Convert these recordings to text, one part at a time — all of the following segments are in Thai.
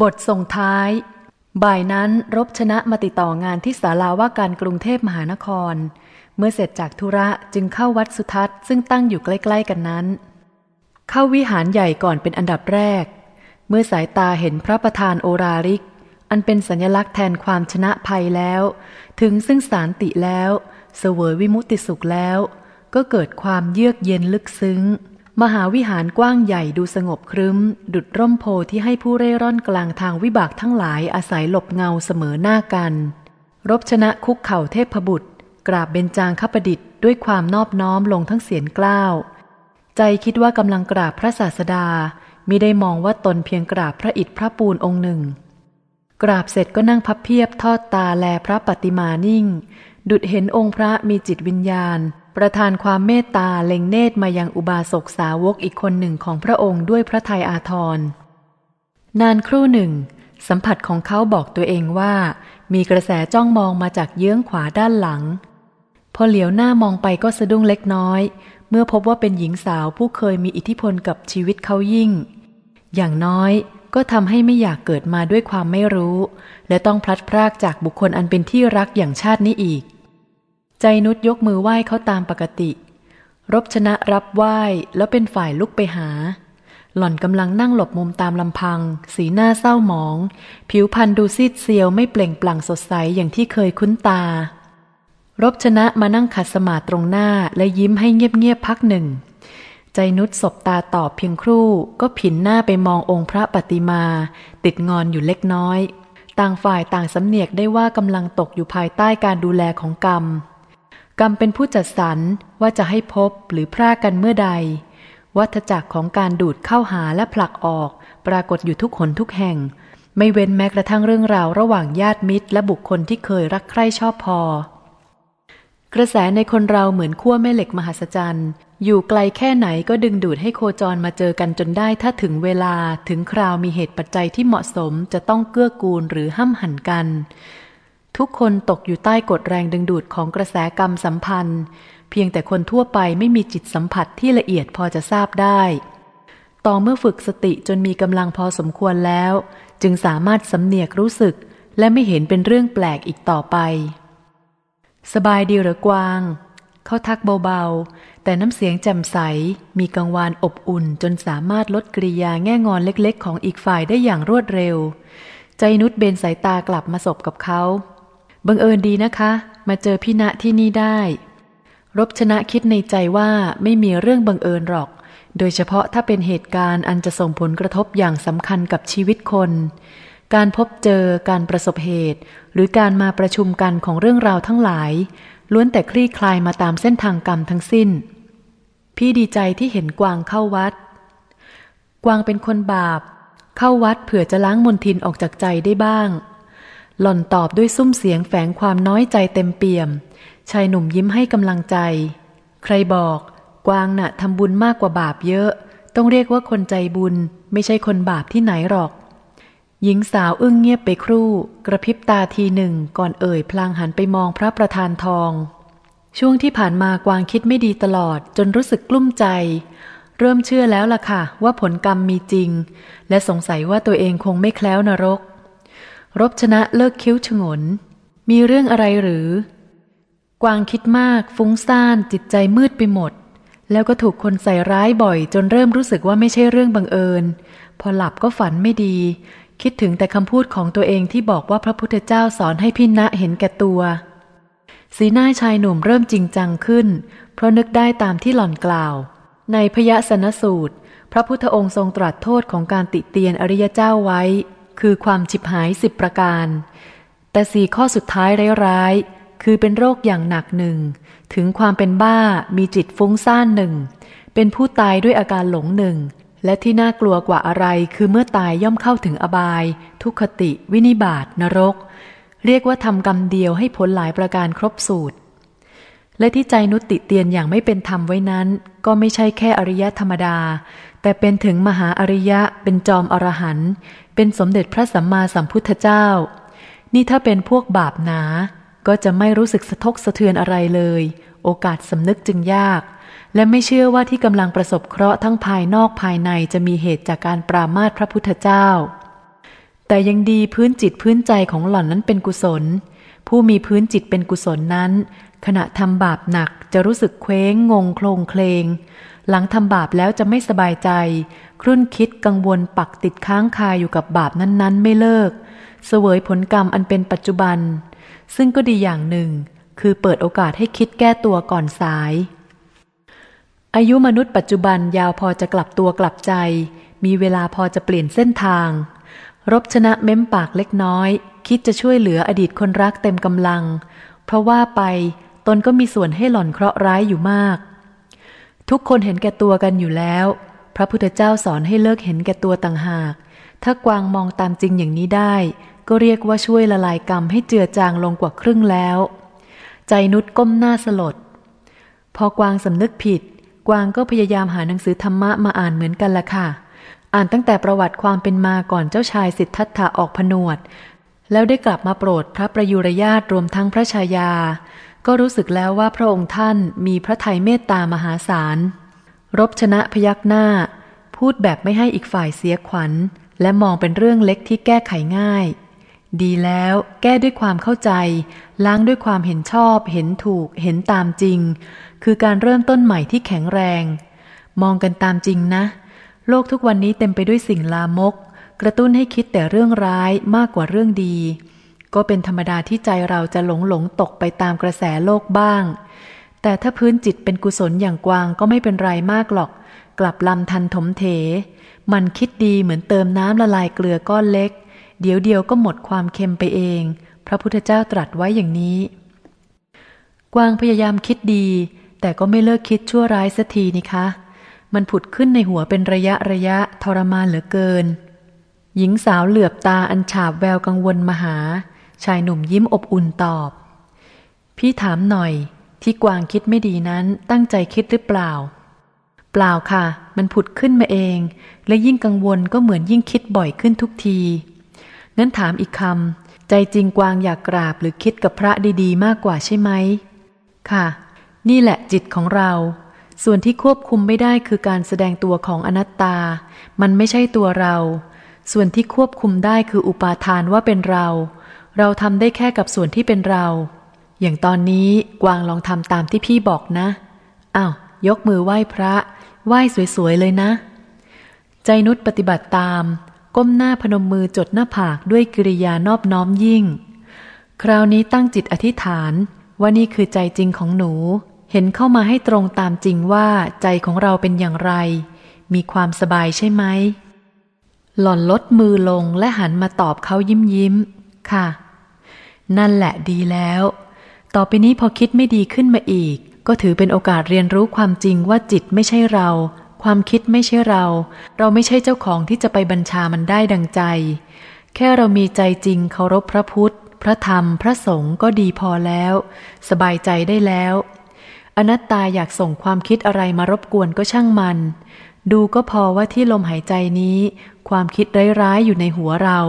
บทส่งท้าย บ่ายนั้นรบชนะมาติดต่องานที่ศาลาว่าการกรุงเทพมหานคร เมื่อเสร็จจากธุระจึงเข้าวัดสุทัศน์ซึ่งตั้งอยู่ใกล้ ๆ กันนั้น เข้าวิหารใหญ่ก่อนเป็นอันดับแรก เมื่อสายตาเห็นพระประธานโอราริก อันเป็นสัญลักษณ์แทนความชนะภัยแล้ว ถึงซึ่งสารติแล้ว เสวยวิมุตติสุขแล้ว ก็เกิดความเยือกเย็นลึกซึ้ง มหาวิหารกว้างใหญ่ดูสงบครึ้ม ดุดร่มโพที่ให้ผู้เร่ร่อนกลางทางวิบากทั้งหลายอาศัยหลบเงาเสมอหน้ากัน รบชนะคุกเข่าเทพบุตร กราบเบญจางคประดิษฐ์ด้วยความนอบน้อมลงทั้งเสียงกล้าว ใจคิดว่ากำลังกราบพระศาสดามิได้มองว่าตนเพียงกราบพระอิฐพระปูนองค์หนึ่ง กราบเสร็จก็นั่งพับเพียบทอดตาแลพระปฏิมานิ่ง ดุดเห็นองค์พระมีจิตวิญญาณ ประทานความเมตตาเล็งเนตรมายังอุบาสกสาวกอีกคนหนึ่งของพระองค์ด้วยพระทัยอาทร นานครู่หนึ่ง สัมผัสของเขาบอกตัวเองว่า มีกระแสจ้องมองมาจากเยื้องขวาด้านหลัง พอเหลียวหน้ามองไปก็สะดุ้งเล็กน้อย เมื่อพบว่าเป็นหญิงสาวผู้เคยมีอิทธิพลกับชีวิตเขายิ่ง อย่างน้อยก็ทำให้ไม่อยากเกิดมาด้วยความไม่รู้ และต้องพลัดพรากจากบุคคลอันเป็นที่รักอย่างชาตินี้อีก ใจนุชยกมือไหว้เขาตามปกติ รบชนะรับไหว้แล้วเป็นฝ่ายลุกไปหา หล่อนกำลังนั่งหลบมุมตามลำพัง สีหน้าเศร้าหมอง ผิวพรรณดูซีดเซียวไม่เปล่งปลั่งสดใสอย่างที่เคยคุ้นตา รบชนะมานั่งขัดสมาตรงหน้าและยิ้มให้เงียบๆพักหนึ่ง ใจนุชสบตาตอบเพียงครู่ ก็ผินหน้าไปมององค์พระปฏิมา ติดงอนอยู่เล็กน้อย ต่างฝ่ายต่างสำเนียกได้ว่ากำลังตกอยู่ภายใต้การดูแลของกรรม กรรมเป็นผู้จัดสรรว่าจะให้พบหรือพรากกันเมื่อใด วัฏจักรของการดูดเข้าหาและผลักออก ปรากฏอยู่ทุกหนทุกแห่ง ไม่เว้นแม้กระทั่งเรื่องราวระหว่างญาติมิตร และบุคคลที่เคยรักใคร่ชอบพอ กระแสในคนเราเหมือนขั้วแม่เหล็กมหัศจรรย์ อยู่ไกลแค่ไหนก็ดึงดูดให้โคจรมาเจอกันจนได้ถ้าถึงเวลาถึงคราวมีเหตุปัจจัยที่เหมาะสมจะต้องเกื้อกูลหรือห้ำหันกัน ทุกคนตกอยู่ใต้กฎแรงดึงดูดของกระแสกรรมสัมพันธ์ เพียงแต่คนทั่วไปไม่มีจิตสัมผัสที่ละเอียดพอจะทราบได้ ต่อเมื่อฝึกสติจนมีกำลังพอสมควรแล้ว จึงสามารถสำเนียกรู้สึก และไม่เห็นเป็นเรื่องแปลกอีกต่อไป สบายดีหรือกวาง เขาทักเบาๆ แต่น้ำเสียงแจ่มใส มีกังวานอบอุ่นจนสามารถลดกริยาแง่งอนเล็กๆ ของอีกฝ่ายได้อย่างรวดเร็ว ใจนุชเบนสายตากลับมาสบกับเขา บังเอิญดีนะคะ มาเจอพี่ณที่นี่ได้ รบชนะคิดในใจว่าไม่มีเรื่องบังเอิญหรอก โดยเฉพาะถ้าเป็นเหตุการณ์อันจะส่งผลกระทบอย่างสำคัญกับชีวิตคน การพบเจอการประสบเหตุ หรือการมาประชุมกันของเรื่องราวทั้งหลาย ล้วนแต่คลี่คลายมาตามเส้นทางกรรมทั้งสิ้น พี่ดีใจที่เห็นกวางเข้าวัด กวางเป็นคนบาป เข้าวัดเผื่อจะล้างมลทินออกจากใจได้บ้าง หล่อนตอบด้วยซุ้มเสียงแฝงความน้อยใจเต็มเปี่ยม ชายหนุ่มยิ้มให้กำลังใจ ใครบอกกวางน่ะทำบุญมากกว่าบาปเยอะ ต้องเรียกว่าคนใจบุญ ไม่ใช่คนบาปที่ไหนหรอก หญิงสาวอึ้งเงียบไปครู่ กระพริบตาทีหนึ่งก่อนเอ่ยพลางหันไปมองพระประธานทอง ช่วงที่ผ่านมากวางคิดไม่ดีตลอด จนรู้สึกกลุ้มใจ เริ่มเชื่อแล้วล่ะค่ะ ว่าผลกรรมมีจริง และสงสัยว่าตัวเองคงไม่แคล้วนรก รบชนะเลิกคิ้วฉงน มีเรื่องอะไรหรือ กวางคิดมากฟุ้งซ่านจิตใจมืดไปหมด แล้วก็ถูกคนใส่ร้ายบ่อย จนเริ่มรู้สึกว่าไม่ใช่เรื่องบังเอิญ พอหลับก็ฝันไม่ดี คิดถึงแต่คำพูดของตัวเองที่บอกว่าพระพุทธเจ้าสอนให้พิณะเห็นแก่ตัว สีหน้าชายหนุ่มเริ่มจริงจังขึ้น เพราะนึกได้ตามที่หล่อนกล่าว ในพยสนสูตร พระพุทธองค์ทรงตรัสโทษของการติเตียนอริยเจ้าไว้ คือความฉิบหายสิบประการ แต่สี่ข้อสุดท้ายร้ายๆ คือเป็นโรคอย่างหนักหนึ่ง ถึงความเป็นบ้ามีจิตฟุ้งซ่านหนึ่ง เป็นผู้ตายด้วยอาการหลงหนึ่ง และที่น่ากลัวกว่าอะไรคือเมื่อตายย่อมเข้าถึงอบาย ทุคติ วินิบาตนรก เรียกว่าทำกรรมเดียวให้ผลหลายประการครบสูตร และที่ใจนุติเตียนอย่างไม่เป็นธรรมไว้นั้น ก็ไม่ใช่แค่อริยธรรมดา แต่เป็นถึงมหาอริยะเป็นจอมอรหันต์เป็นสมเด็จพระสัมมาสัมพุทธเจ้า นี่ถ้าเป็นพวกบาปหนา ก็จะไม่รู้สึกสะทกสะเทือนอะไรเลย โอกาสสำนึกจึงยาก และไม่เชื่อว่าที่กำลังประสบเคราะห์ทั้งภายนอกภายในจะมีเหตุจากการปรามาสพระพุทธเจ้า แต่แต่ยังดีพื้นจิตพื้นใจของหล่อนนั้นเป็นกุศล ผู้มีพื้นจิตเป็นกุศลนั้น ขณะทำบาปหนักจะรู้สึกเคว้งงงโคลงเคลง หลังทำบาปแล้วจะไม่สบายใจ ครุ่นคิดกังวลปักติดค้างคาอยู่กับบาปนั้นๆ ไม่เลิก เสวยผลกรรมอันเป็นปัจจุบัน ซึ่งก็ดีอย่างหนึ่ง คือเปิดโอกาสให้คิดแก้ตัวก่อนสาย อายุมนุษย์ปัจจุบันยาวพอจะกลับตัวกลับใจ มีเวลาพอจะเปลี่ยนเส้นทาง รบชนะเม้มปากเล็กน้อย คิดจะช่วยเหลืออดีตคนรักเต็มกำลัง เพราะว่าไป ตนก็มีส่วนให้หล่อนเคราะห์ร้ายอยู่มาก ทุกคนเห็นแก่ตัวกันอยู่แล้ว พระพุทธเจ้าสอนให้เลิกเห็นแก่ตัวต่างหาก ถ้ากวางมองตามจริงอย่างนี้ได้ ก็เรียกว่าช่วยละลายกรรมให้เจือจางลงกว่าครึ่งแล้ว ใจนุชก้มหน้าสลด พอกวางสำนึกผิด กวางก็พยายามหาหนังสือธรรมะมาอ่านเหมือนกันละค่ะ อ่านตั้งแต่ประวัติความเป็นมาก่อนเจ้าชายสิทธัตถะออกผนวดแล้วได้กลับมาโปรดพระประยุรญาตรวมทั้งพระชายา ก็รู้สึกแล้วว่าพระองค์ท่านมีพระทัยเมตตามหาศาล รบชนะพยักหน้า พูดแบบไม่ให้อีกฝ่ายเสียขวัญ และมองเป็นเรื่องเล็กที่แก้ไขง่าย ดีแล้วแก้ด้วยความเข้าใจ ล้างด้วยความเห็นชอบ เห็นถูก เห็นตามจริง คือการเริ่มต้นใหม่ที่แข็งแรง มองกันตามจริงนะ โลกทุกวันนี้เต็มไปด้วยสิ่งลามก กระตุ้นให้คิดแต่เรื่องร้ายมากกว่าเรื่องดี ก็เป็นธรรมดาที่ใจเราจะหลงหลงตกไปตามกระแสโลกบ้าง แต่ถ้าพื้นจิตเป็นกุศลอย่างกวางก็ไม่เป็นไรมากหรอก กลับลำทันถมเถ มันคิดดีเหมือนเติมน้ำละลายเกลือก้อนเล็ก เดี๋ยวเดียวก็หมดความเค็มไปเอง พระพุทธเจ้าตรัสไว้อย่างนี้ กวางพยายามคิดดี แต่ก็ไม่เลิกคิดชั่วร้ายสักทีนี่คะ มันผุดขึ้นในหัวเป็นระยะระยะทรมานเหลือเกิน หญิงสาวเหลือบตาอันฉาบแววกังวลมาหา ชายหนุ่มยิ้มอบอุ่นตอบ พี่ถามหน่อยที่กวางคิดไม่ดีนั้นตั้งใจคิดหรือเปล่า เปล่าค่ะ มันผุดขึ้นมาเอง และยิ่งกังวลก็เหมือนยิ่งคิดบ่อยขึ้นทุกที งั้นถามอีกคำใจจริงกวางอยากกราบหรือคิดกับพระดีๆ มากกว่าใช่ไหม ค่ะ นี่แหละจิตของเรา ส่วนที่ควบคุมไม่ได้คือการแสดงตัวของอนัตตา มันไม่ใช่ตัวเรา ส่วนที่ควบคุมได้คืออุปาทานว่าเป็นเรา เราทำได้แค่กับส่วนที่เป็นเรา อย่างตอนนี้กวางลองทำตามที่พี่บอกนะอ้าวยกมือไหว้พระ ไหว้สวยๆเลยนะ ใจนุชปฏิบัติตาม ก้มหน้าพนมมือจดหน้าผากด้วยกิริยานอบน้อมยิ่ง คราวนี้ตั้งจิตอธิษฐานว่านี่คือใจจริงของหนู เห็นเข้ามาให้ตรงตามจริงว่าใจของเราเป็นอย่างไร มีความสบายใช่ไหม หล่อนลดมือลงและหันมาตอบเขายิ้มยิ้ม ค่ะ นั่นแหละดีแล้ว ต่อไปนี้พอคิดไม่ดีขึ้นมาอีก ก็ถือเป็นโอกาสเรียนรู้ความจริงว่าจิตไม่ใช่เรา ความคิดไม่ใช่เรา เราไม่ใช่เจ้าของที่จะไปบัญชามันได้ดังใจ แค่เรามีใจจริงเคารพพระพุทธ พระธรรม พระสงฆ์ก็ดีพอแล้ว สบายใจได้แล้ว อนัตตาอยากส่งความคิดอะไรมารบกวนก็ช่างมัน ดูก็พอว่าที่ลมหายใจนี้ ความคิดร้ายๆอยู่ในหัวเรา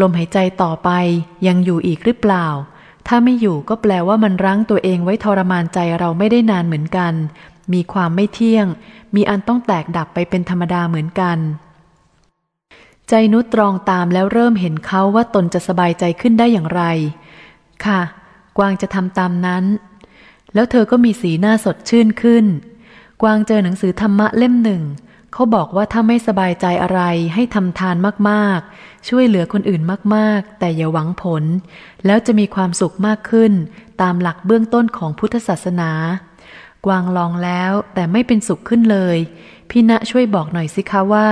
ลมหายใจต่อไปยังอยู่อีกหรือเปล่า ถ้าไม่อยู่ก็แปลว่ามันรั้งตัวเองไว้ทรมานใจเราไม่ได้นานเหมือนกัน มีความไม่เที่ยง มีอันต้องแตกดับไปเป็นธรรมดาเหมือนกัน ใจนุตรองตามแล้วเริ่มเห็นเขาว่าตนจะสบายใจขึ้นได้อย่างไร ค่ะ กวางจะทำตามนั้น แล้วเธอก็มีสีหน้าสดชื่นขึ้น กวางเจอหนังสือธรรมะเล่มหนึ่ง เขาบอกว่าถ้าไม่สบายใจอะไรให้ทำทานมากๆ ช่วยเหลือคนอื่นมากๆ แต่อย่าหวังผล แล้วจะมีความสุขมากขึ้น ตามหลักเบื้องต้นของพุทธศาสนา กวางลองแล้วแต่ไม่เป็นสุขขึ้นเลย พี่ณช่วยบอกหน่อยสิคะว่า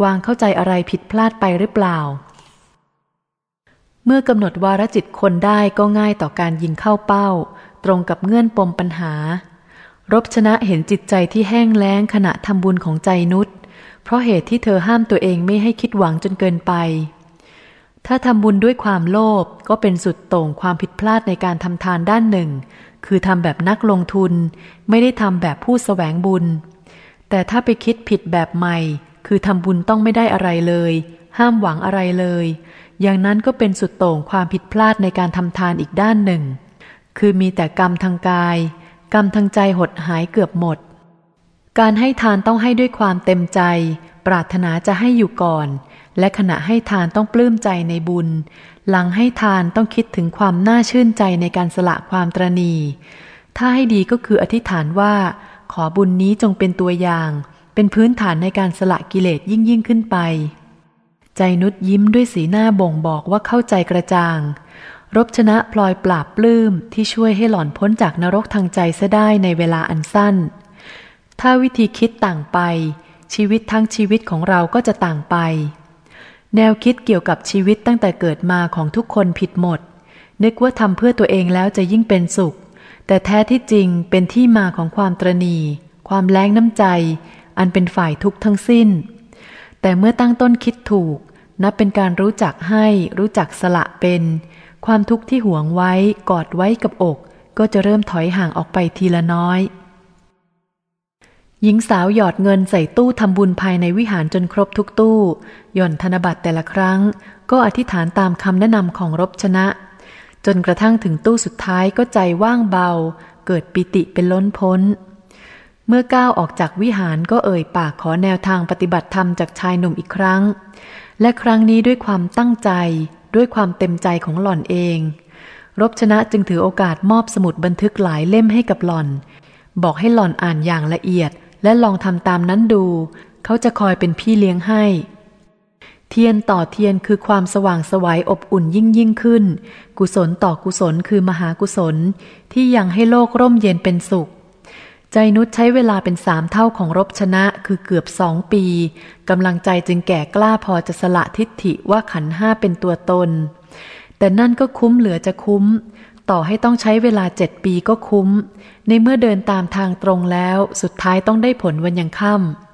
กวางเข้าใจอะไรผิดพลาดไปหรือเปล่า เมื่อกำหนดวารจิตคนได้ก็ง่ายต่อการยิงเข้าเป้า ตรงกับเงื่อนปมปัญหา รบชนะเห็นจิตใจที่แห้งแล้งขณะทำบุญของใจนุชเพราะเหตุที่เธอห้ามตัวเองไม่ให้คิดหวังจนเกินไป ถ้าทำบุญด้วยความโลภก็เป็นสุดโต่งความผิดพลาดในการทำทานด้านหนึ่ง คือทำแบบนักลงทุน ไม่ได้ทำแบบผู้สแสวงบุญ แต่ถ้าไปคิดผิดแบบใหม่ คือทำบุญต้องไม่ได้อะไรเลย ห้ามหวังอะไรเลย อย่างนั้นก็เป็นสุดโต่งความผิดพลาดในการทำทานอีกด้านหนึ่ง คือมีแต่กรรมทางกาย กรรมทางใจหดหายเกือบหมด การให้ทานต้องให้ด้วยความเต็มใจ ปรารถนาจะให้อยู่ก่อน และขณะให้ทานต้องปลื้มใจในบุญ หลังให้ทานต้องคิดถึงความน่าชื่นใจในการสละความตรณี ถ้าให้ดีก็คืออธิษฐานว่า ขอบุญนี้จงเป็นตัวอย่าง เป็นพื้นฐานในการสละกิเลสยิ่งยิ่งขึ้นไป ใจนุชยิ้มด้วยสีหน้าบ่งบอกว่าเข้าใจกระจ่าง รบชนะพลอยปราบปลื้มที่ช่วยให้หล่อนพ้นจากนรกทางใจซะได้ในเวลาอันสั้น ถ้าวิธีคิดต่างไป ชีวิตทั้งชีวิตของเราก็จะต่างไป แนวคิดเกี่ยวกับชีวิตตั้งแต่เกิดมาของทุกคนผิดหมด นึกว่าทำเพื่อตัวเองแล้วจะยิ่งเป็นสุข แต่แท้ที่จริงเป็นที่มาของความตรณีความแรงน้ำใจ อันเป็นฝ่ายทุกข์ทั้งสิ้น แต่เมื่อตั้งต้นคิดถูก นับเป็นการรู้จักให้รู้จักสละเป็น ความทุกข์ที่หวงไว้กอดไว้กับอก ก็จะเริ่มถอยห่างออกไปทีละน้อย หญิงสาวหยอดเงินใส่ตู้ทำบุญภายในวิหารจนครบทุกตู้ หย่อนธนบัตรแต่ละครั้ง ก็อธิษฐานตามคำแนะนำของรบชนะ จนกระทั่งถึงตู้สุดท้ายก็ใจว่างเบา เกิดปิติเป็นล้นพ้น เมื่อก้าวออกจากวิหารก็เอ่ยปากขอแนวทางปฏิบัติธรรมจากชายหนุ่มอีกครั้ง และครั้งนี้ด้วยความตั้งใจ ด้วยความเต็มใจของหล่อนเอง รบชนะจึงถือโอกาสมอบสมุดบันทึกหลายเล่มให้กับหล่อน บอกให้หล่อนอ่านอย่างละเอียด และลองทำตามนั้นดู เขาจะคอยเป็นพี่เลี้ยงให้ เทียนต่อเทียนคือความสว่างสวัยอบอุ่นยิ่งยิ่งขึ้น กุศลต่อกุศลคือมหากุศล ที่ยังให้โลกร่มเย็นเป็นสุข ใจนุชใช้เวลาเป็นสามเท่าของรบชนะคือเกือบสองปีกำลังใจจึงแก่กล้าพอจะสละทิฏฐิว่าขันห้าเป็นตัวตน แต่นั่นก็คุ้มเหลือจะคุ้ม ต่อให้ต้องใช้เวลาเจ็ดปีก็คุ้ม ในเมื่อเดินตามทางตรงแล้ว สุดท้ายต้องได้ผลวันยังค่ำ